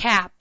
cap.